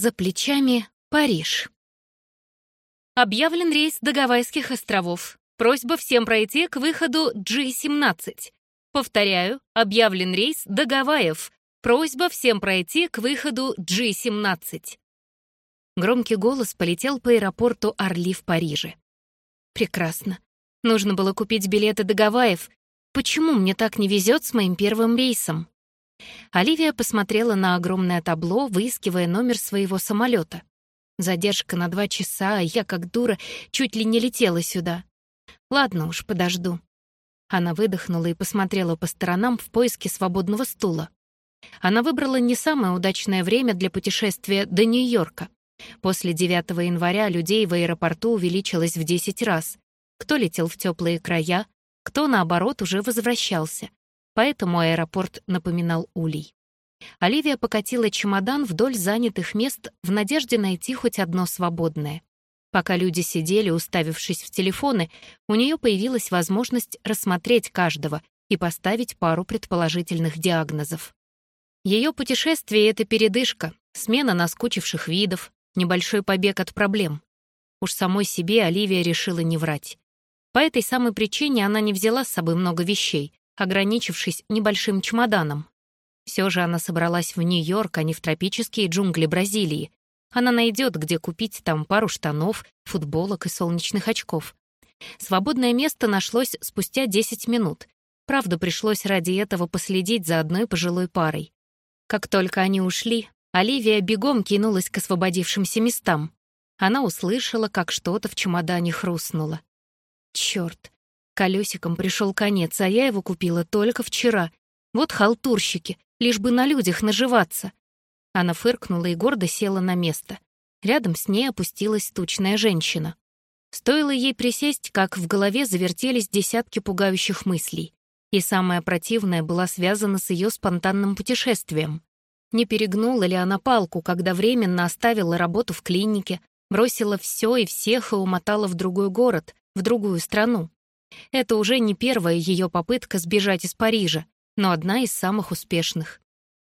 За плечами Париж. Объявлен рейс до Гавайских островов. Просьба всем пройти к выходу G-17. Повторяю, объявлен рейс до Гавайев. Просьба всем пройти к выходу G-17. Громкий голос полетел по аэропорту Орли в Париже. Прекрасно. Нужно было купить билеты до Гавайев. Почему мне так не везет с моим первым рейсом? Оливия посмотрела на огромное табло, выискивая номер своего самолета. Задержка на два часа, а я, как дура, чуть ли не летела сюда. Ладно уж, подожду. Она выдохнула и посмотрела по сторонам в поиске свободного стула. Она выбрала не самое удачное время для путешествия до Нью-Йорка. После 9 января людей в аэропорту увеличилось в 10 раз. Кто летел в теплые края, кто, наоборот, уже возвращался. Поэтому аэропорт напоминал улей. Оливия покатила чемодан вдоль занятых мест в надежде найти хоть одно свободное. Пока люди сидели, уставившись в телефоны, у нее появилась возможность рассмотреть каждого и поставить пару предположительных диагнозов. Ее путешествие — это передышка, смена наскучивших видов, небольшой побег от проблем. Уж самой себе Оливия решила не врать. По этой самой причине она не взяла с собой много вещей, ограничившись небольшим чемоданом. Все же она собралась в Нью-Йорк, а не в тропические джунгли Бразилии. Она найдет, где купить там пару штанов, футболок и солнечных очков. Свободное место нашлось спустя 10 минут. Правда, пришлось ради этого последить за одной пожилой парой. Как только они ушли, Оливия бегом кинулась к освободившимся местам. Она услышала, как что-то в чемодане хрустнуло. Черт, колесиком пришел конец, а я его купила только вчера. Вот халтурщики, лишь бы на людях наживаться. Она фыркнула и гордо села на место. Рядом с ней опустилась тучная женщина. Стоило ей присесть, как в голове завертелись десятки пугающих мыслей. И самое противное было связано с ее спонтанным путешествием. Не перегнула ли она палку, когда временно оставила работу в клинике, бросила все и всех и умотала в другой город, в другую страну? Это уже не первая ее попытка сбежать из Парижа, но одна из самых успешных.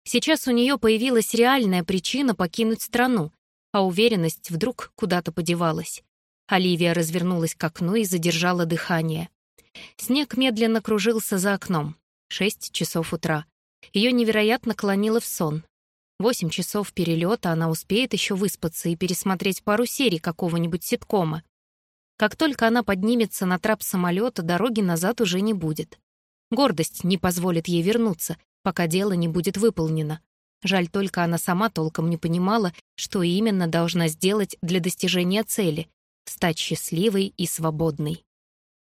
Сейчас у нее появилась реальная причина покинуть страну, а уверенность вдруг куда-то подевалась. Оливия развернулась к окну и задержала дыхание. Снег медленно кружился за окном. Шесть часов утра. Ее невероятно клонило в сон. Восемь часов перелета она успеет еще выспаться и пересмотреть пару серий какого-нибудь ситкома. Как только она поднимется на трап самолета, дороги назад уже не будет. Гордость не позволит ей вернуться, пока дело не будет выполнено. Жаль только она сама толком не понимала, что именно должна сделать для достижения цели — стать счастливой и свободной.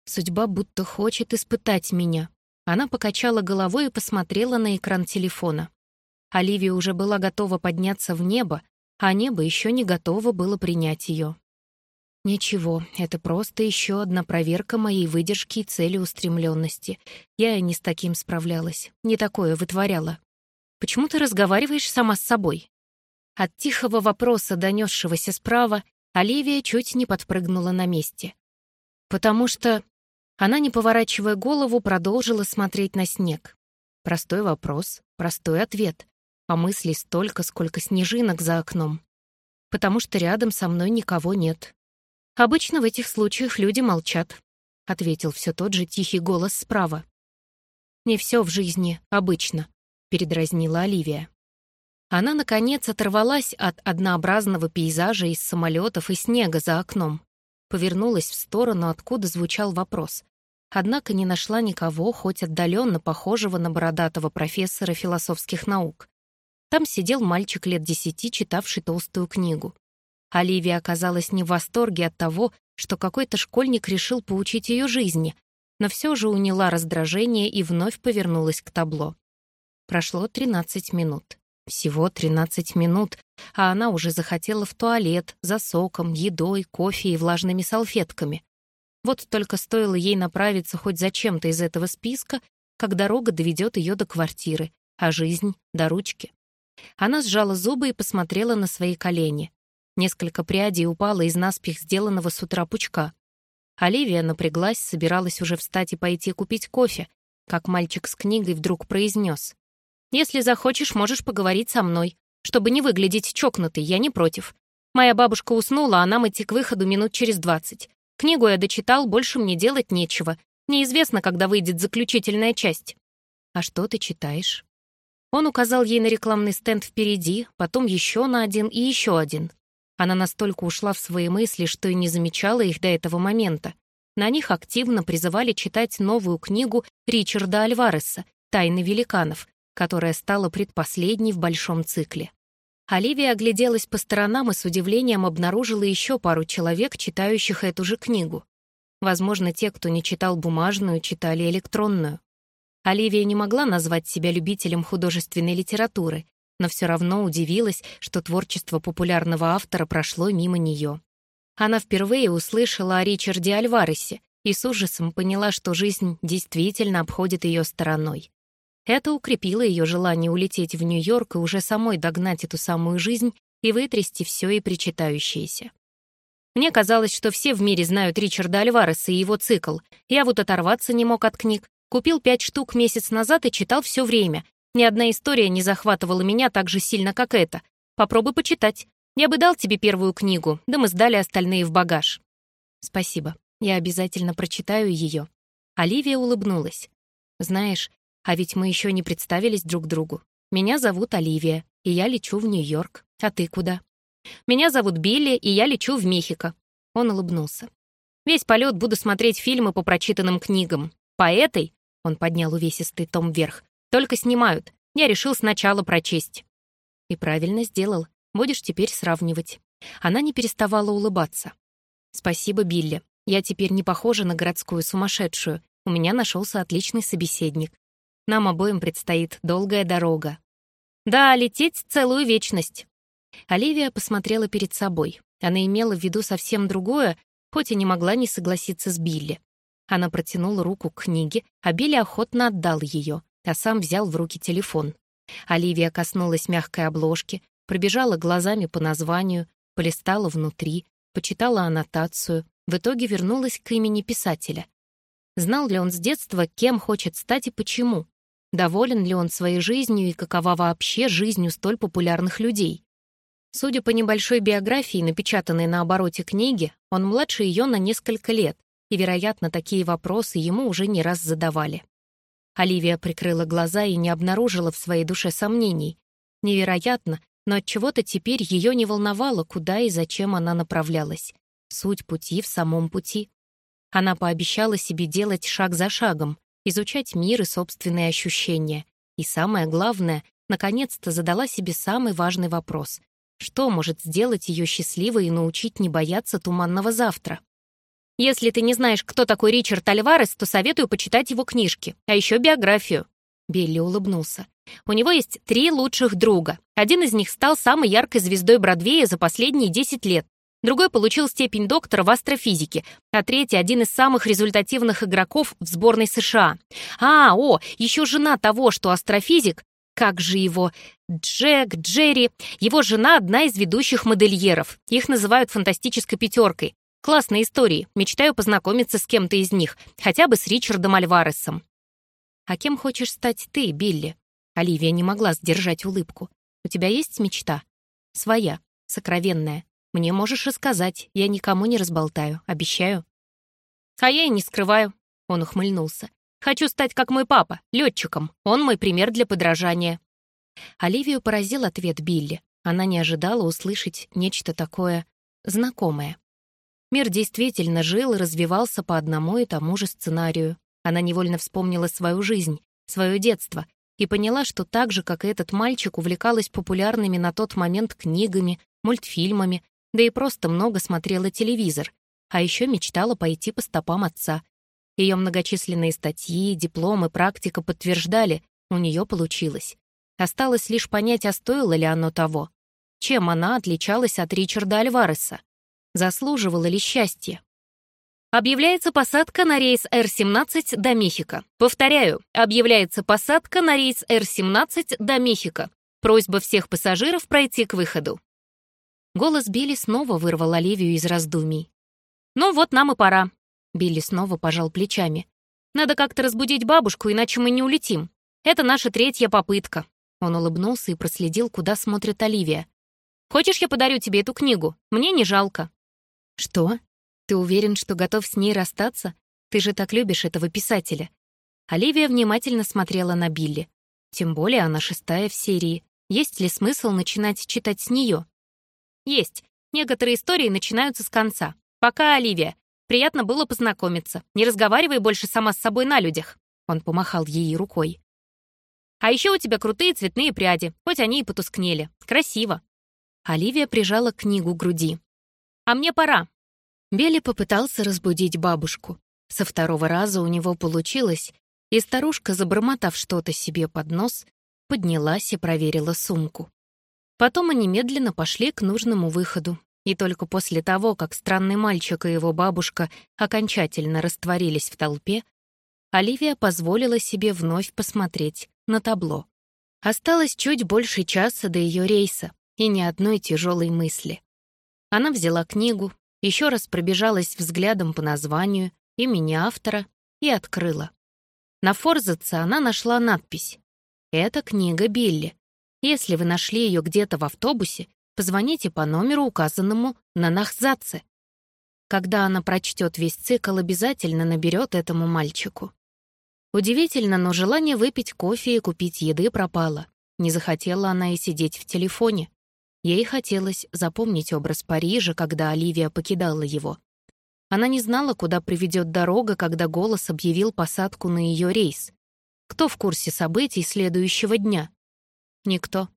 Судьба будто хочет испытать меня. Она покачала головой и посмотрела на экран телефона. Оливия уже была готова подняться в небо, а небо еще не готово было принять ее. Ничего, это просто еще одна проверка моей выдержки и целеустремленности. Я и не с таким справлялась, не такое вытворяла. Почему ты разговариваешь сама с собой? От тихого вопроса, донесшегося справа, Оливия чуть не подпрыгнула на месте. Потому что она, не поворачивая голову, продолжила смотреть на снег. Простой вопрос, простой ответ, а мыслей столько, сколько снежинок за окном. Потому что рядом со мной никого нет, «Обычно в этих случаях люди молчат», — ответил все тот же тихий голос справа. «Не все в жизни обычно», — передразнила Оливия. Она, наконец, оторвалась от однообразного пейзажа из самолетов и снега за окном. Повернулась в сторону, откуда звучал вопрос. Однако не нашла никого, хоть отдаленно похожего на бородатого профессора философских наук. Там сидел мальчик лет десяти, читавший толстую книгу. Оливия оказалась не в восторге от того, что какой-то школьник решил поучить ее жизни, но все же уняла раздражение и вновь повернулась к табло. Прошло 13 минут. Всего 13 минут, а она уже захотела в туалет за соком, едой, кофе и влажными салфетками. Вот только стоило ей направиться хоть за чем-то из этого списка, как дорога доведет ее до квартиры, а жизнь — до ручки. Она сжала зубы и посмотрела на свои колени. Несколько прядей упало из наспех сделанного с утра пучка. Оливия напряглась, собиралась уже встать и пойти купить кофе, как мальчик с книгой вдруг произнес. «Если захочешь, можешь поговорить со мной. Чтобы не выглядеть чокнутой, я не против. Моя бабушка уснула, а нам идти к выходу минут через двадцать. Книгу я дочитал, больше мне делать нечего. Неизвестно, когда выйдет заключительная часть. А что ты читаешь? Он указал ей на рекламный стенд впереди, потом еще на один и еще один. Она настолько ушла в свои мысли, что и не замечала их до этого момента. На них активно призывали читать новую книгу Ричарда Альвареса «Тайны великанов», которая стала предпоследней в большом цикле. Оливия огляделась по сторонам и с удивлением обнаружила еще пару человек, читающих эту же книгу. Возможно, те, кто не читал бумажную, читали электронную. Оливия не могла назвать себя любителем художественной литературы, но все равно удивилась, что творчество популярного автора прошло мимо нее. Она впервые услышала о Ричарде Альваресе и с ужасом поняла, что жизнь действительно обходит ее стороной. Это укрепило ее желание улететь в Нью-Йорк и уже самой догнать эту самую жизнь и вытрясти все и причитающееся. Мне казалось, что все в мире знают Ричарда Альвареса и его цикл. Я вот оторваться не мог от книг. Купил пять штук месяц назад и читал все время. Ни одна история не захватывала меня так же сильно, как эта. Попробуй почитать. Я бы дал тебе первую книгу, да мы сдали остальные в багаж. Спасибо. Я обязательно прочитаю ее. Оливия улыбнулась. Знаешь, а ведь мы еще не представились друг другу. Меня зовут Оливия, и я лечу в Нью-Йорк. А ты куда? Меня зовут Билли, и я лечу в Мехико. Он улыбнулся. Весь полет буду смотреть фильмы по прочитанным книгам. По этой, он поднял увесистый том вверх, только снимают. Я решил сначала прочесть. И правильно сделал. Будешь теперь сравнивать. Она не переставала улыбаться. Спасибо, Билли. Я теперь не похожа на городскую сумасшедшую. У меня нашелся отличный собеседник. Нам обоим предстоит долгая дорога. Да, лететь целую вечность. Оливия посмотрела перед собой. Она имела в виду совсем другое, хоть и не могла не согласиться с Билли. Она протянула руку к книге, а Билли охотно отдал ее, а сам взял в руки телефон. Оливия коснулась мягкой обложки, пробежала глазами по названию, полистала внутри, почитала аннотацию, в итоге вернулась к имени писателя. Знал ли он с детства, кем хочет стать и почему? Доволен ли он своей жизнью и какова вообще жизнь у столь популярных людей? Судя по небольшой биографии, напечатанной на обороте книги, он младше ее на несколько лет, и, вероятно, такие вопросы ему уже не раз задавали. Оливия прикрыла глаза и не обнаружила в своей душе сомнений. Невероятно, но от чего то теперь ее не волновало, куда и зачем она направлялась. Суть пути в самом пути. Она пообещала себе делать шаг за шагом, изучать мир и собственные ощущения. И самое главное, наконец-то задала себе самый важный вопрос. Что может сделать ее счастливой и научить не бояться туманного завтра? Если ты не знаешь, кто такой Ричард Альварес, то советую почитать его книжки, а еще биографию». Билли улыбнулся. «У него есть три лучших друга. Один из них стал самой яркой звездой Бродвея за последние 10 лет. Другой получил степень доктора в астрофизике, а третий — один из самых результативных игроков в сборной США. А, о, еще жена того, что астрофизик, как же его, Джек, Джерри, его жена — одна из ведущих модельеров. Их называют фантастической пятеркой. Классные истории, мечтаю познакомиться с кем-то из них, хотя бы с Ричардом Альваресом. А кем хочешь стать ты, Билли? Оливия не могла сдержать улыбку. У тебя есть мечта? Своя, сокровенная. Мне можешь рассказать, я никому не разболтаю, обещаю». «А я и не скрываю», — он ухмыльнулся. «Хочу стать как мой папа, летчиком. Он мой пример для подражания». Оливию поразил ответ Билли. Она не ожидала услышать нечто такое знакомое. Мир действительно жил и развивался по одному и тому же сценарию. Она невольно вспомнила свою жизнь, свое детство, и поняла, что так же, как и этот мальчик, увлекалась популярными на тот момент книгами, мультфильмами, да и просто много смотрела телевизор, а еще мечтала пойти по стопам отца. Ее многочисленные статьи, дипломы, практика подтверждали, у нее получилось. Осталось лишь понять, а стоило ли оно того. Чем она отличалась от Ричарда Альвареса? Заслуживала ли счастье? Объявляется посадка на рейс Р-17 до Мехико. Повторяю, объявляется посадка на рейс Р-17 до Мехико. Просьба всех пассажиров пройти к выходу. Голос Билли снова вырвал Оливию из раздумий. «Ну вот нам и пора». Билли снова пожал плечами. «Надо как-то разбудить бабушку, иначе мы не улетим. Это наша третья попытка». Он улыбнулся и проследил, куда смотрит Оливия. «Хочешь, я подарю тебе эту книгу? Мне не жалко». «Что? Ты уверен, что готов с ней расстаться? Ты же так любишь этого писателя». Оливия внимательно смотрела на Билли. Тем более она шестая в серии. Есть ли смысл начинать читать с нее? Есть. Некоторые истории начинаются с конца. Пока, Оливия. Приятно было познакомиться. Не разговаривай больше сама с собой на людях. Он помахал ей рукой. А еще у тебя крутые цветные пряди, хоть они и потускнели. Красиво. Оливия прижала книгу к груди. «А мне пора». Белли попытался разбудить бабушку. Со второго раза у него получилось, и старушка, забормотав что-то себе под нос, поднялась и проверила сумку. Потом они медленно пошли к нужному выходу, и только после того, как странный мальчик и его бабушка окончательно растворились в толпе, Оливия позволила себе вновь посмотреть на табло. Осталось чуть больше часа до ее рейса и ни одной тяжелой мысли. Она взяла книгу, еще раз пробежалась взглядом по названию, имени автора и открыла. На форзаце она нашла надпись «Это книга Билли. Если вы нашли ее где-то в автобусе, позвоните по номеру, указанному на Нахзаце. Когда она прочтет весь цикл, обязательно наберет этому мальчику. Удивительно, но желание выпить кофе и купить еды пропало. Не захотела она и сидеть в телефоне. Ей хотелось запомнить образ Парижа, когда Оливия покидала его. Она не знала, куда приведет дорога, когда голос объявил посадку на ее рейс. Кто в курсе событий следующего дня? Никто.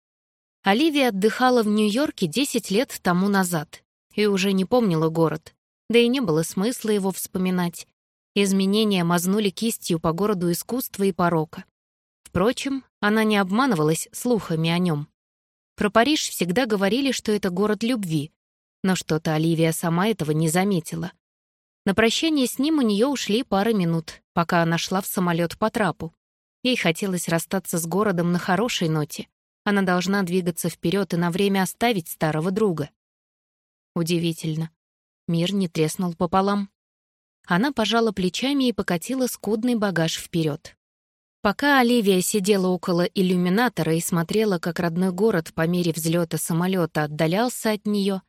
Оливия отдыхала в Нью-Йорке 10 лет тому назад и уже не помнила город, да и не было смысла его вспоминать. Изменения мазнули кистью по городу искусства и порока. Впрочем, она не обманывалась слухами о нем. Про Париж всегда говорили, что это город любви, но что-то Оливия сама этого не заметила. На прощание с ним у нее ушли пары минут, пока она шла в самолет по трапу. Ей хотелось расстаться с городом на хорошей ноте. Она должна двигаться вперед и на время оставить старого друга. Удивительно. Мир не треснул пополам. Она пожала плечами и покатила скудный багаж вперед. Пока Оливия сидела около иллюминатора и смотрела, как родной город по мере взлета самолета отдалялся от нее,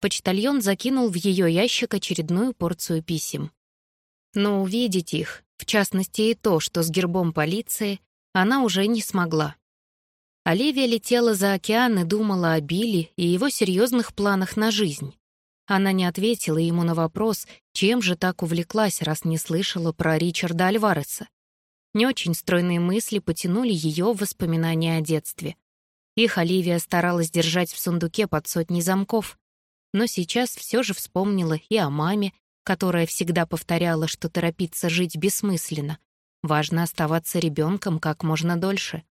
почтальон закинул в ее ящик очередную порцию писем. Но увидеть их, в частности и то, что с гербом полиции, она уже не смогла. Оливия летела за океан и думала о Билли и его серьезных планах на жизнь. Она не ответила ему на вопрос, чем же так увлеклась, раз не слышала про Ричарда Альвареса. Не очень стройные мысли потянули ее в воспоминания о детстве. Их Оливия старалась держать в сундуке под сотней замков, но сейчас все же вспомнила и о маме, которая всегда повторяла, что торопиться жить бессмысленно. Важно оставаться ребенком как можно дольше.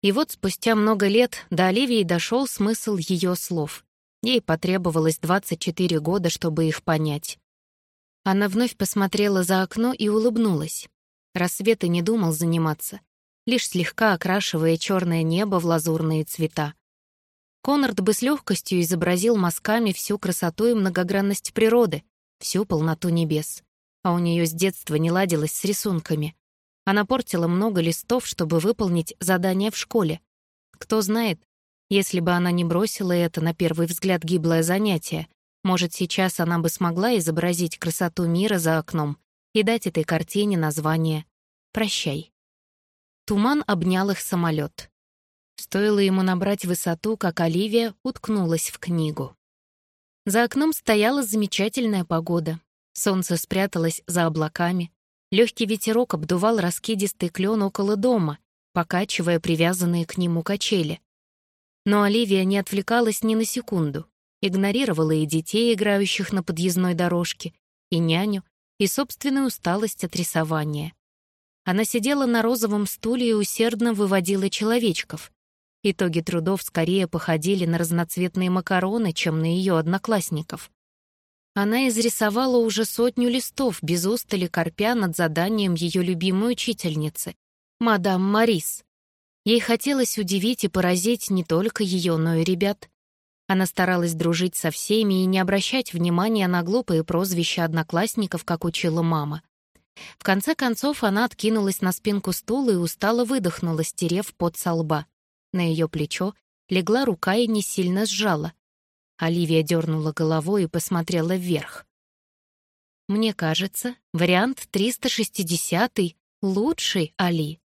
И вот спустя много лет до Оливии дошел смысл ее слов. Ей потребовалось 24 года, чтобы их понять. Она вновь посмотрела за окно и улыбнулась. Рассвет и не думал заниматься, лишь слегка окрашивая черное небо в лазурные цвета. Конрад бы с легкостью изобразил мазками всю красоту и многогранность природы, всю полноту небес. А у нее с детства не ладилось с рисунками. Она портила много листов, чтобы выполнить задание в школе. Кто знает, если бы она не бросила это на первый взгляд гиблое занятие, может, сейчас она бы смогла изобразить красоту мира за окном и дать этой картине название «Прощай». Туман обнял их самолет. Стоило ему набрать высоту, как Оливия уткнулась в книгу. За окном стояла замечательная погода. Солнце спряталось за облаками, Легкий ветерок обдувал раскидистый клен около дома, покачивая привязанные к нему качели. Но Оливия не отвлекалась ни на секунду, игнорировала и детей, играющих на подъездной дорожке, и няню, и собственную усталость от рисования. Она сидела на розовом стуле и усердно выводила человечков. Итоги трудов скорее походили на разноцветные макароны, чем на ее одноклассников. Она изрисовала уже сотню листов, без устали корпя над заданием ее любимой учительницы, мадам Марис. Ей хотелось удивить и поразить не только ее, но и ребят. Она старалась дружить со всеми и не обращать внимания на глупые прозвища одноклассников, как учила мама. В конце концов она откинулась на спинку стула и устало выдохнула, стерев пот со лба. На ее плечо легла рука и не сильно сжала. Оливия дернула головой и посмотрела вверх. Мне кажется, вариант 360 лучший Али.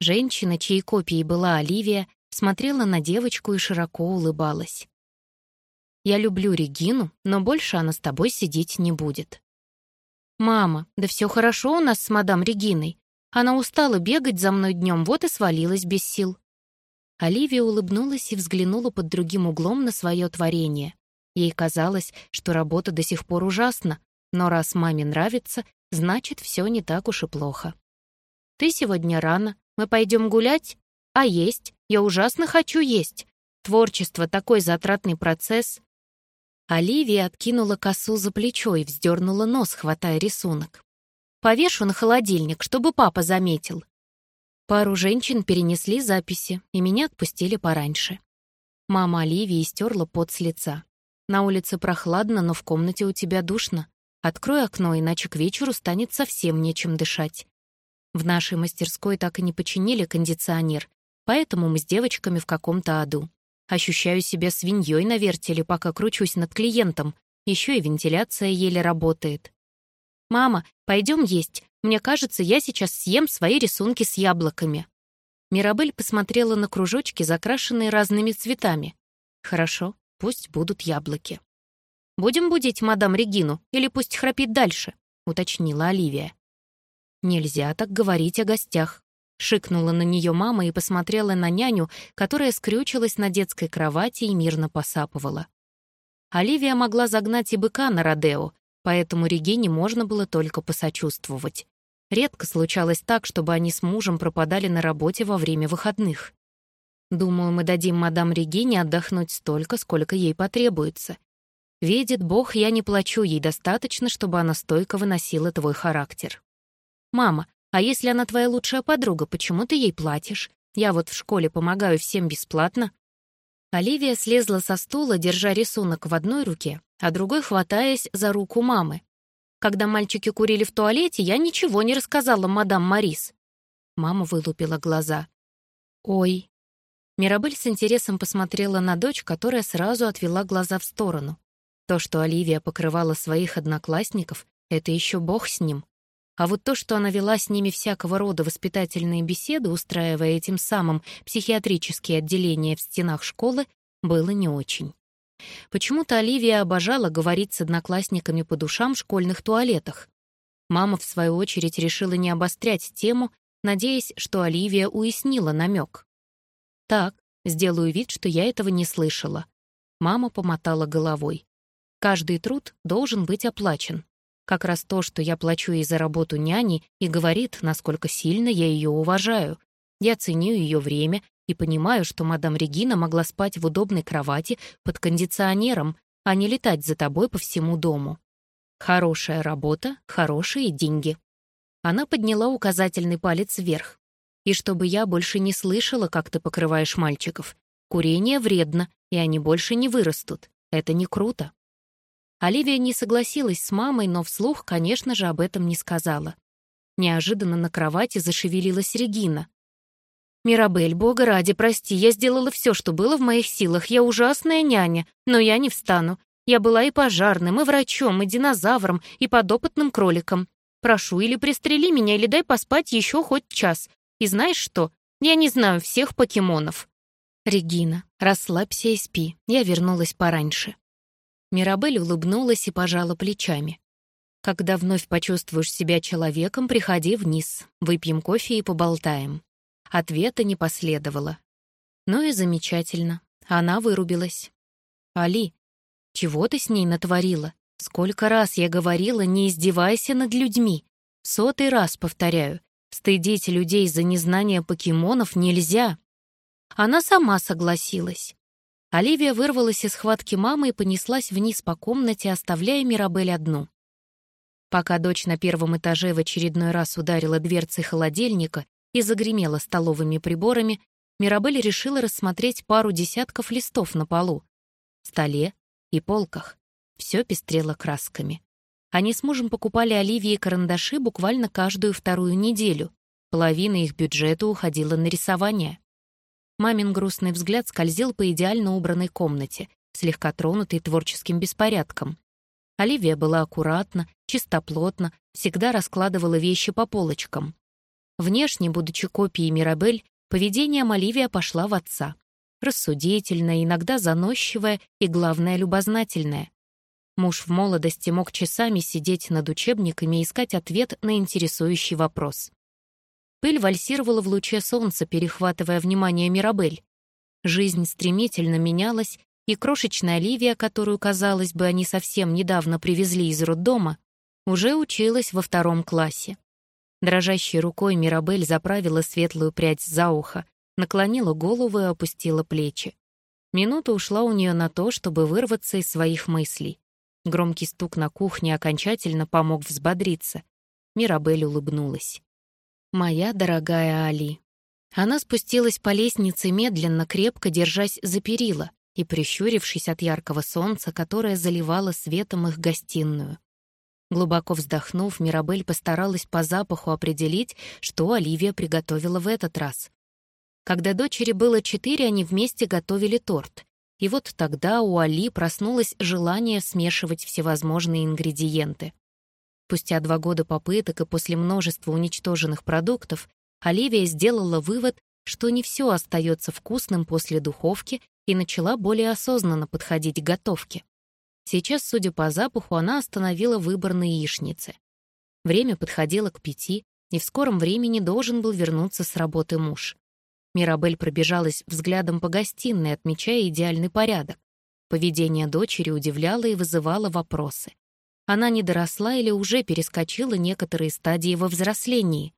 Женщина, чьей копией была Оливия, смотрела на девочку и широко улыбалась. «Я люблю Регину, но больше она с тобой сидеть не будет». «Мама, да все хорошо у нас с мадам Региной. Она устала бегать за мной днем, вот и свалилась без сил». Оливия улыбнулась и взглянула под другим углом на свое творение. Ей казалось, что работа до сих пор ужасна, но раз маме нравится, значит, все не так уж и плохо. «Ты сегодня рано. Мы пойдем гулять? А есть? Я ужасно хочу есть. Творчество — такой затратный процесс. Оливия откинула косу за плечо и вздернула нос, хватая рисунок. «Повешу на холодильник, чтобы папа заметил». Пару женщин перенесли записи, и меня отпустили пораньше. Мама Оливии стерла пот с лица. «На улице прохладно, но в комнате у тебя душно. Открой окно, иначе к вечеру станет совсем нечем дышать». В нашей мастерской так и не починили кондиционер, поэтому мы с девочками в каком-то аду. Ощущаю себя свиньей на вертеле, пока кручусь над клиентом. Еще и вентиляция еле работает. «Мама, пойдем есть. Мне кажется, я сейчас съем свои рисунки с яблоками». Мирабель посмотрела на кружочки, закрашенные разными цветами. «Хорошо, пусть будут яблоки». «Будем будить мадам Регину или пусть храпит дальше?» — уточнила Оливия. «Нельзя так говорить о гостях», Шикнула на нее мама и посмотрела на няню, которая скрючилась на детской кровати и мирно посапывала. Оливия могла загнать и быка на Родео, поэтому Регине можно было только посочувствовать. Редко случалось так, чтобы они с мужем пропадали на работе во время выходных. Думаю, мы дадим мадам Регине отдохнуть столько, сколько ей потребуется. Видит Бог, я не плачу ей достаточно, чтобы она стойко выносила твой характер. «Мама, а если она твоя лучшая подруга, почему ты ей платишь? Я вот в школе помогаю всем бесплатно». Оливия слезла со стула, держа рисунок в одной руке, а другой хватаясь за руку мамы. Когда мальчики курили в туалете, я ничего не рассказала мадам Марис. Мама вылупила глаза. «Ой». Мирабель с интересом посмотрела на дочь, которая сразу отвела глаза в сторону. То, что Оливия покрывала своих одноклассников, это еще бог с ним. А вот то, что она вела с ними всякого рода воспитательные беседы, устраивая этим самым психиатрические отделения в стенах школы, было не очень. Почему-то Оливия обожала говорить с одноклассниками по душам в школьных туалетах. Мама, в свою очередь, решила не обострять тему, надеясь, что Оливия уяснила намек. «Так, сделаю вид, что я этого не слышала». Мама помотала головой. «Каждый труд должен быть оплачен. Как раз то, что я плачу ей за работу няни, и говорит, насколько сильно я ее уважаю. Я ценю ее время и понимаю, что мадам Регина могла спать в удобной кровати под кондиционером, а не летать за тобой по всему дому. Хорошая работа, хорошие деньги. Она подняла указательный палец вверх. И чтобы я больше не слышала, как ты покрываешь мальчиков. Курение вредно, и они больше не вырастут. Это не круто. Оливия не согласилась с мамой, но вслух, конечно же, об этом не сказала. Неожиданно на кровати зашевелилась Регина. «Мирабель, бога ради, прости, я сделала все, что было в моих силах. Я ужасная няня, но я не встану. Я была и пожарным, и врачом, и динозавром, и подопытным кроликом. Прошу, или пристрели меня, или дай поспать еще хоть час. И знаешь что? Я не знаю всех покемонов». «Регина, расслабься и спи. Я вернулась пораньше». Мирабель улыбнулась и пожала плечами. «Когда вновь почувствуешь себя человеком, приходи вниз, выпьем кофе и поболтаем». Ответа не последовало. Ну и замечательно. Она вырубилась. «Али, чего ты с ней натворила? Сколько раз я говорила, не издевайся над людьми. Сотый раз повторяю, стыдить людей за незнание покемонов нельзя». Она сама согласилась. Оливия вырвалась из схватки мамы и понеслась вниз по комнате, оставляя Мирабель одну. Пока дочь на первом этаже в очередной раз ударила дверцей холодильника и загремела столовыми приборами, Мирабель решила рассмотреть пару десятков листов на полу, столе и полках. Все пестрело красками. Они с мужем покупали Оливии карандаши буквально каждую вторую неделю. Половина их бюджета уходила на рисование. Мамин грустный взгляд скользил по идеально убранной комнате, слегка тронутой творческим беспорядком. Оливия была аккуратна, чистоплотна, всегда раскладывала вещи по полочкам. Внешне, будучи копией Мирабель, поведением Оливия пошла в отца. Рассудительная, иногда заносчивая и, главное, любознательная. Муж в молодости мог часами сидеть над учебниками и искать ответ на интересующий вопрос. Пыль вальсировала в луче солнца, перехватывая внимание Мирабель. Жизнь стремительно менялась, и крошечная Оливия, которую, казалось бы, они совсем недавно привезли из роддома, уже училась во втором классе. Дрожащей рукой Мирабель заправила светлую прядь за ухо, наклонила голову и опустила плечи. Минута ушла у нее на то, чтобы вырваться из своих мыслей. Громкий стук на кухне окончательно помог взбодриться. Мирабель улыбнулась. «Моя дорогая Али». Она спустилась по лестнице медленно, крепко держась за перила, и прищурившись от яркого солнца, которое заливало светом их гостиную. Глубоко вздохнув, Мирабель постаралась по запаху определить, что Оливия приготовила в этот раз. Когда дочери было четыре, они вместе готовили торт. И вот тогда у Али проснулось желание смешивать всевозможные ингредиенты. Спустя два года попыток и после множества уничтоженных продуктов Оливия сделала вывод, что не все остается вкусным после духовки и начала более осознанно подходить к готовке. Сейчас, судя по запаху, она остановила выбор на яичнице. Время подходило к пяти, и в скором времени должен был вернуться с работы муж. Мирабель пробежалась взглядом по гостиной, отмечая идеальный порядок. Поведение дочери удивляло и вызывало вопросы. Она не доросла или уже перескочила некоторые стадии во взрослении.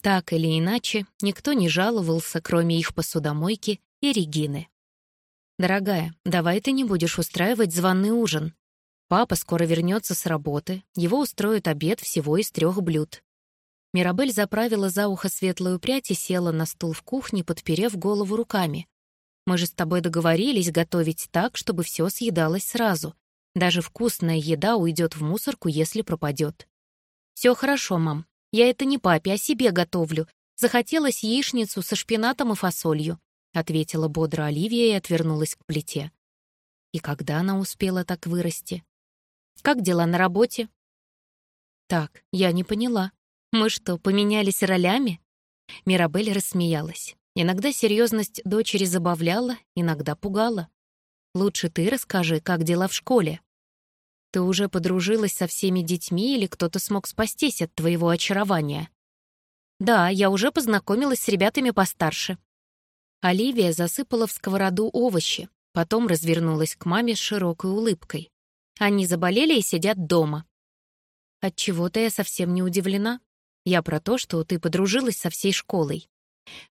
Так или иначе, никто не жаловался, кроме их посудомойки и Регины. «Дорогая, давай ты не будешь устраивать званый ужин. Папа скоро вернется с работы, его устроит обед всего из трех блюд». Мирабель заправила за ухо светлую прядь и села на стул в кухне, подперев голову руками. «Мы же с тобой договорились готовить так, чтобы все съедалось сразу. Даже вкусная еда уйдет в мусорку, если пропадет». «Все хорошо, мам. Я это не папе, а себе готовлю. Захотелось яичницу со шпинатом и фасолью ответила бодро Оливия и отвернулась к плите. И когда она успела так вырасти? Как дела на работе? Так, я не поняла. Мы что, поменялись ролями? Мирабель рассмеялась. Иногда серьезность дочери забавляла, иногда пугала. Лучше ты расскажи, как дела в школе. Ты уже подружилась со всеми детьми или кто-то смог спастись от твоего очарования? Да, я уже познакомилась с ребятами постарше. Оливия засыпала в сковороду овощи, потом развернулась к маме с широкой улыбкой. Они заболели и сидят дома. Отчего-то я совсем не удивлена. Я про то, что ты подружилась со всей школой.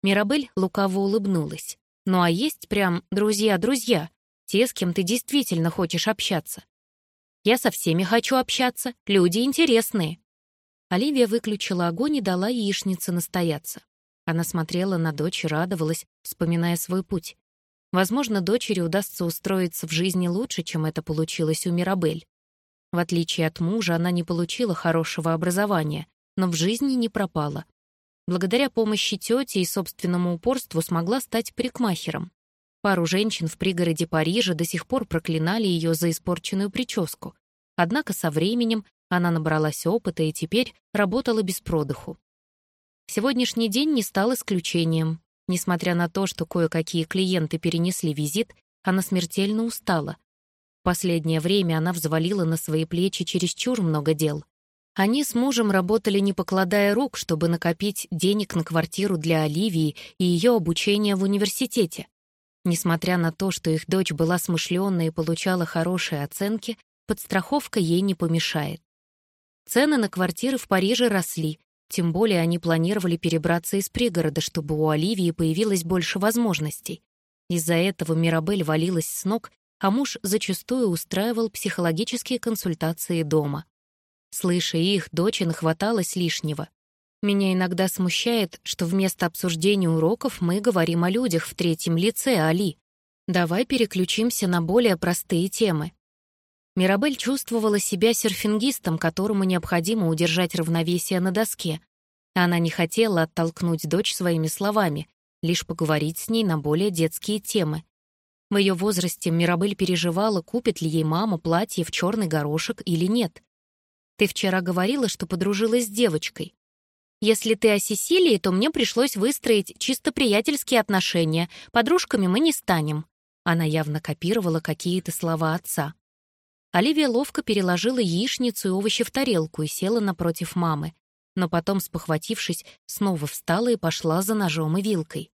Мирабель лукаво улыбнулась. Ну а есть прям друзья-друзья, те, с кем ты действительно хочешь общаться. Я со всеми хочу общаться, люди интересные. Оливия выключила огонь и дала яичнице настояться. Она смотрела на дочь и радовалась, вспоминая свой путь. Возможно, дочери удастся устроиться в жизни лучше, чем это получилось у Мирабель. В отличие от мужа, она не получила хорошего образования, но в жизни не пропала. Благодаря помощи тети и собственному упорству смогла стать парикмахером. Пару женщин в пригороде Парижа до сих пор проклинали ее за испорченную прическу. Однако со временем она набралась опыта и теперь работала без продыху. Сегодняшний день не стал исключением. Несмотря на то, что кое-какие клиенты перенесли визит, она смертельно устала. В последнее время она взвалила на свои плечи чересчур много дел. Они с мужем работали не покладая рук, чтобы накопить денег на квартиру для Оливии и ее обучение в университете. Несмотря на то, что их дочь была смышленной и получала хорошие оценки, подстраховка ей не помешает. Цены на квартиры в Париже росли, тем более они планировали перебраться из пригорода, чтобы у Оливии появилось больше возможностей. Из-за этого Мирабель валилась с ног, а муж зачастую устраивал психологические консультации дома. Слыша их, дочи нахваталось лишнего. Меня иногда смущает, что вместо обсуждения уроков мы говорим о людях в третьем лице, Али. Давай переключимся на более простые темы. Мирабель чувствовала себя серфингистом, которому необходимо удержать равновесие на доске. Она не хотела оттолкнуть дочь своими словами, лишь поговорить с ней на более детские темы. В ее возрасте Мирабель переживала, купит ли ей мама платье в черный горошек или нет. «Ты вчера говорила, что подружилась с девочкой. Если ты о Сесилии, то мне пришлось выстроить чисто приятельские отношения. Подружками мы не станем». Она явно копировала какие-то слова отца. Оливия ловко переложила яичницу и овощи в тарелку и села напротив мамы, но потом, спохватившись, снова встала и пошла за ножом и вилкой.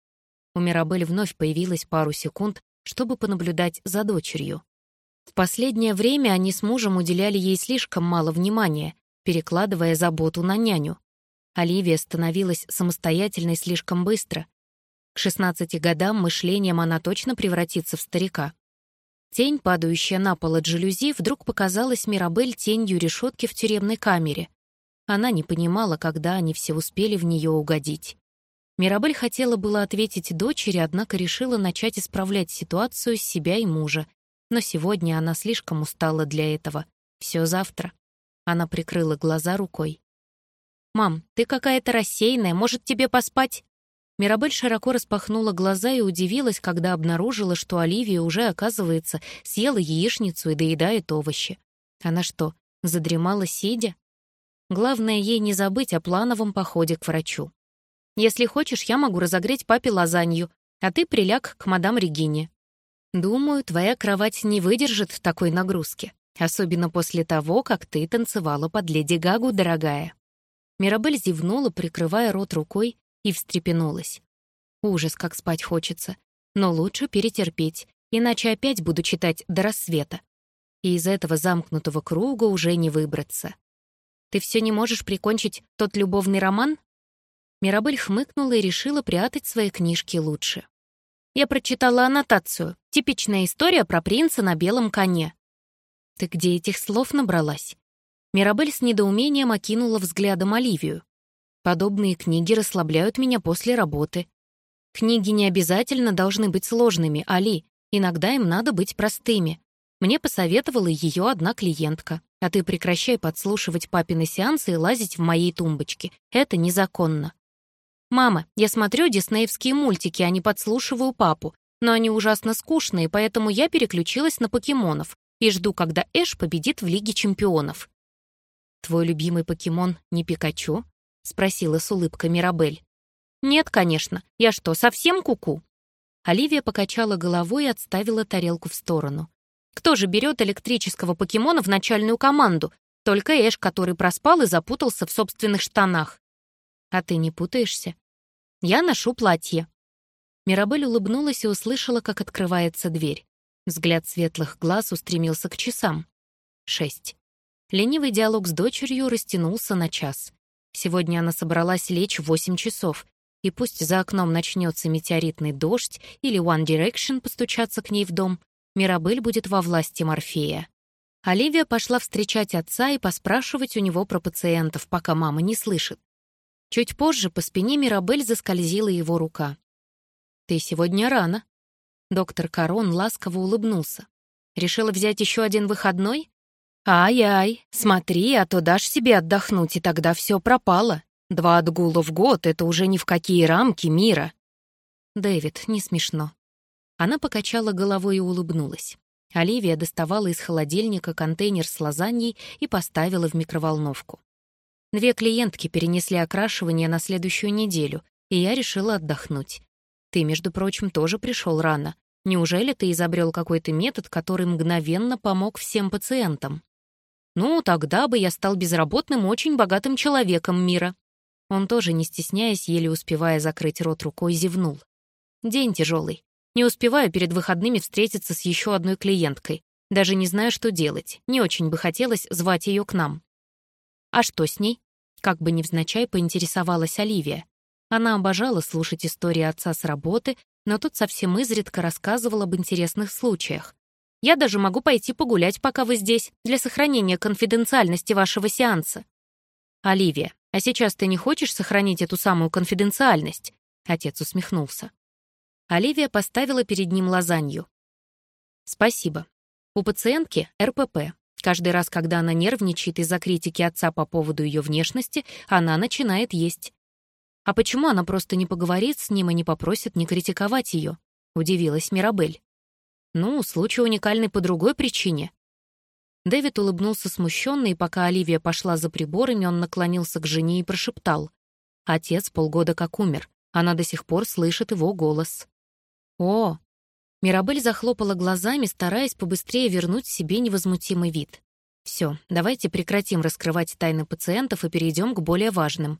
У Мирабель вновь появилась пару секунд, чтобы понаблюдать за дочерью. В последнее время они с мужем уделяли ей слишком мало внимания, перекладывая заботу на няню. Оливия становилась самостоятельной слишком быстро. К 16 годам мышлением она точно превратится в старика. Тень, падающая на пол от жалюзи, вдруг показалась Мирабель тенью решетки в тюремной камере. Она не понимала, когда они все успели в нее угодить. Мирабель хотела было ответить дочери, однако решила начать исправлять ситуацию с себя и мужа. Но сегодня она слишком устала для этого. Все завтра. Она прикрыла глаза рукой. «Мам, ты какая-то рассеянная, может, тебе поспать?» Мирабель широко распахнула глаза и удивилась, когда обнаружила, что Оливия уже, оказывается, съела яичницу и доедает овощи. Она что, задремала сидя? Главное ей не забыть о плановом походе к врачу. «Если хочешь, я могу разогреть папе лазанью, а ты приляг к мадам Регине. Думаю, твоя кровать не выдержит такой нагрузки, особенно после того, как ты танцевала под Леди Гагу, дорогая». Мирабель зевнула, прикрывая рот рукой, и встрепенулась. Ужас, как спать хочется. Но лучше перетерпеть, иначе опять буду читать до рассвета. И из этого замкнутого круга уже не выбраться. Ты все не можешь прикончить тот любовный роман? Мирабель хмыкнула и решила прятать свои книжки лучше. Я прочитала аннотацию. Типичная история про принца на белом коне. Ты где этих слов набралась? Мирабель с недоумением окинула взглядом Оливию. Подобные книги расслабляют меня после работы. Книги не обязательно должны быть сложными, Али. Иногда им надо быть простыми. Мне посоветовала ее одна клиентка. А ты прекращай подслушивать папины сеансы и лазить в моей тумбочке. Это незаконно. «Мама, я смотрю диснеевские мультики, а не подслушиваю папу. Но они ужасно скучные, поэтому я переключилась на покемонов и жду, когда Эш победит в Лиге чемпионов». «Твой любимый покемон не Пикачу?» — спросила с улыбкой Мирабель. «Нет, конечно. Я что, совсем куку?» -ку Оливия покачала головой и отставила тарелку в сторону. «Кто же берет электрического покемона в начальную команду? Только Эш, который проспал и запутался в собственных штанах. А ты не путаешься? Я ношу платье». Мирабель улыбнулась и услышала, как открывается дверь. Взгляд светлых глаз устремился к часам. Шесть. Ленивый диалог с дочерью растянулся на час. Сегодня она собралась лечь в 8 часов, и пусть за окном начнется метеоритный дождь или One Direction постучаться к ней в дом, Мирабель будет во власти Морфея. Оливия пошла встречать отца и поспрашивать у него про пациентов, пока мама не слышит. Чуть позже по спине Мирабель заскользила его рука. «Ты сегодня рано». Доктор Корон ласково улыбнулся. «Решила взять еще один выходной? «Ай-ай, смотри, а то дашь себе отдохнуть, и тогда все пропало. Два отгула в год — это уже ни в какие рамки мира». «Дэвид, не смешно». Она покачала головой и улыбнулась. Оливия доставала из холодильника контейнер с лазаньей и поставила в микроволновку. Две клиентки перенесли окрашивание на следующую неделю, и я решила отдохнуть. Ты, между прочим, тоже пришел рано. Неужели ты изобрел какой-то метод, который мгновенно помог всем пациентам? Ну, тогда бы я стал безработным очень богатым человеком мира. Он тоже, не стесняясь, еле успевая закрыть рот рукой, зевнул. День тяжелый. Не успеваю перед выходными встретиться с еще одной клиенткой. Даже не знаю, что делать. Не очень бы хотелось звать ее к нам. А что с ней? Как бы невзначай поинтересовалась Оливия. Она обожала слушать истории отца с работы, но тут совсем изредка рассказывал об интересных случаях. Я даже могу пойти погулять, пока вы здесь, для сохранения конфиденциальности вашего сеанса. Оливия, а сейчас ты не хочешь сохранить эту самую конфиденциальность? Отец усмехнулся. Оливия поставила перед ним лазанью. Спасибо. У пациентки РПП. Каждый раз, когда она нервничает из-за критики отца по поводу ее внешности, она начинает есть. А почему она просто не поговорит с ним и не попросит не критиковать ее? Удивилась Мирабель. Ну, случай уникальный по другой причине. Дэвид улыбнулся смущенно, и пока Оливия пошла за приборами, он наклонился к жене и прошептал. Отец полгода как умер. Она до сих пор слышит его голос. «О!» Мирабель захлопала глазами, стараясь побыстрее вернуть себе невозмутимый вид. Все, давайте прекратим раскрывать тайны пациентов и перейдем к более важным.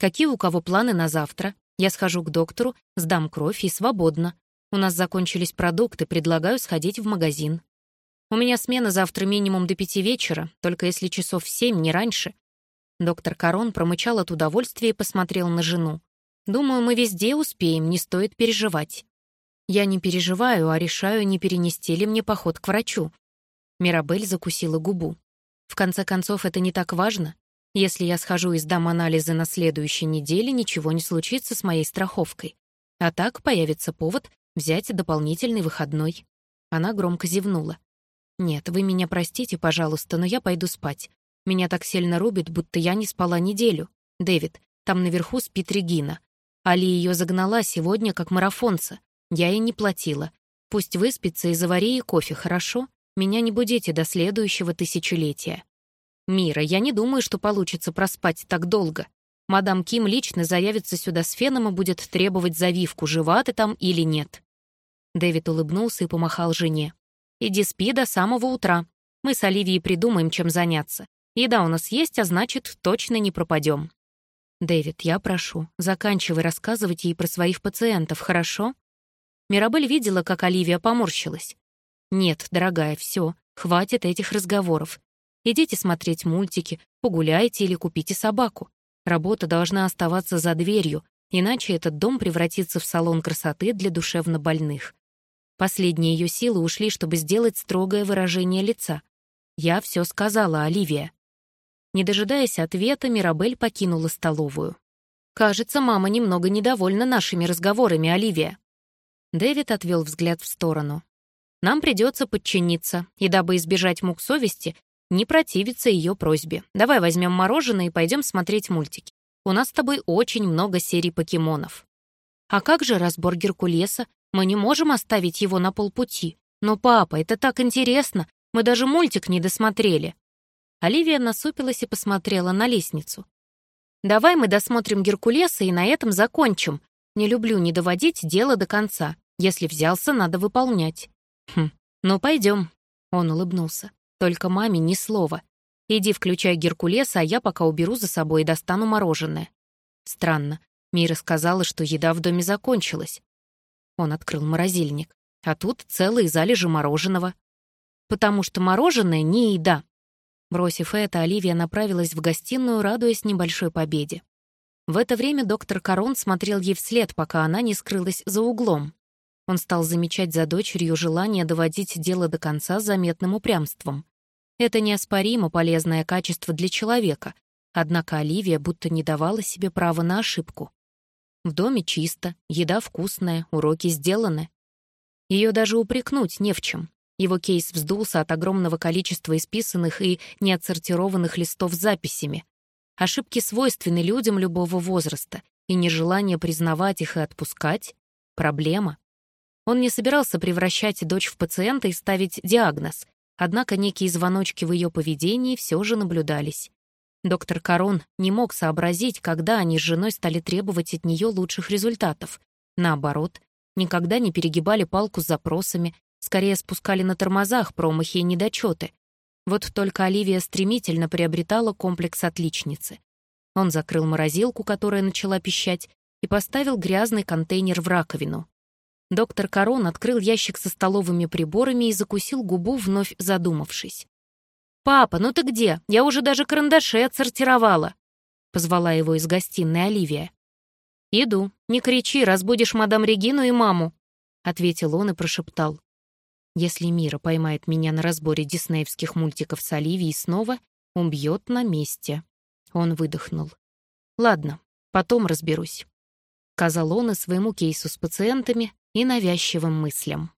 Какие у кого планы на завтра? Я схожу к доктору, сдам кровь и свободно. У нас закончились продукты, предлагаю сходить в магазин. У меня смена завтра минимум до пяти вечера, только если часов семь, не раньше. Доктор Корон промычал от удовольствия и посмотрел на жену. Думаю, мы везде успеем, не стоит переживать. Я не переживаю, а решаю, не перенести ли мне поход к врачу. Мирабель закусила губу. В конце концов, это не так важно. Если я схожу и сдам анализы на следующей неделе, ничего не случится с моей страховкой. А так появится повод взять дополнительный выходной. Она громко зевнула. «Нет, вы меня простите, пожалуйста, но я пойду спать. Меня так сильно рубит, будто я не спала неделю. Дэвид, там наверху спит Регина. Али ее загнала сегодня как марафонца. Я ей не платила. Пусть выспится и завари ей кофе, хорошо? Меня не будите до следующего тысячелетия. Мира, я не думаю, что получится проспать так долго. Мадам Ким лично заявится сюда с феном и будет требовать завивку, жива ты там или нет. Дэвид улыбнулся и помахал жене. «Иди спи до самого утра. Мы с Оливией придумаем, чем заняться. Еда у нас есть, а значит, точно не пропадем. «Дэвид, я прошу, заканчивай рассказывать ей про своих пациентов, хорошо?» Мирабель видела, как Оливия поморщилась. «Нет, дорогая, все, хватит этих разговоров. Идите смотреть мультики, погуляйте или купите собаку. Работа должна оставаться за дверью, иначе этот дом превратится в салон красоты для душевно больных. Последние ее силы ушли, чтобы сделать строгое выражение лица. «Я все сказала, Оливия». Не дожидаясь ответа, Мирабель покинула столовую. «Кажется, мама немного недовольна нашими разговорами, Оливия». Дэвид отвел взгляд в сторону. «Нам придется подчиниться, и дабы избежать мук совести, не противиться ее просьбе. Давай возьмем мороженое и пойдем смотреть мультики. У нас с тобой очень много серий покемонов. А как же разбор Геркулеса? Мы не можем оставить его на полпути. Но, папа, это так интересно. Мы даже мультик не досмотрели. Оливия насупилась и посмотрела на лестницу. «Давай мы досмотрим Геркулеса и на этом закончим. Не люблю не доводить дело до конца. Если взялся, надо выполнять». «Хм, ну пойдем», — он улыбнулся. Только маме ни слова. Иди включай Геркулеса, а я пока уберу за собой и достану мороженое. Странно. Мира сказала, что еда в доме закончилась. Он открыл морозильник. А тут целые залежи мороженого. Потому что мороженое не еда. Бросив это, Оливия направилась в гостиную, радуясь небольшой победе. В это время доктор Корон смотрел ей вслед, пока она не скрылась за углом. Он стал замечать за дочерью желание доводить дело до конца заметным упрямством. Это неоспоримо полезное качество для человека, однако Оливия будто не давала себе права на ошибку. В доме чисто, еда вкусная, уроки сделаны. Ее даже упрекнуть не в чем. Его кейс вздулся от огромного количества исписанных и неотсортированных листов с записями. Ошибки свойственны людям любого возраста, и нежелание признавать их и отпускать — проблема. Он не собирался превращать дочь в пациента и ставить диагноз, однако некие звоночки в ее поведении все же наблюдались. Доктор Корон не мог сообразить, когда они с женой стали требовать от нее лучших результатов. Наоборот, никогда не перегибали палку с запросами, скорее спускали на тормозах промахи и недочеты. Вот только Оливия стремительно приобретала комплекс отличницы. Он закрыл морозилку, которая начала пищать, и поставил грязный контейнер в раковину. Доктор Корон открыл ящик со столовыми приборами и закусил губу, вновь задумавшись. «Папа, ну ты где? Я уже даже карандаши отсортировала!» Позвала его из гостиной Оливия. «Иду. Не кричи, разбудишь мадам Регину и маму», — ответил он и прошептал. «Если Мира поймает меня на разборе диснеевских мультиков с Оливией снова, убьет на месте». Он выдохнул. «Ладно, потом разберусь», — сказал он и своему кейсу с пациентами, и навязчивым мыслям.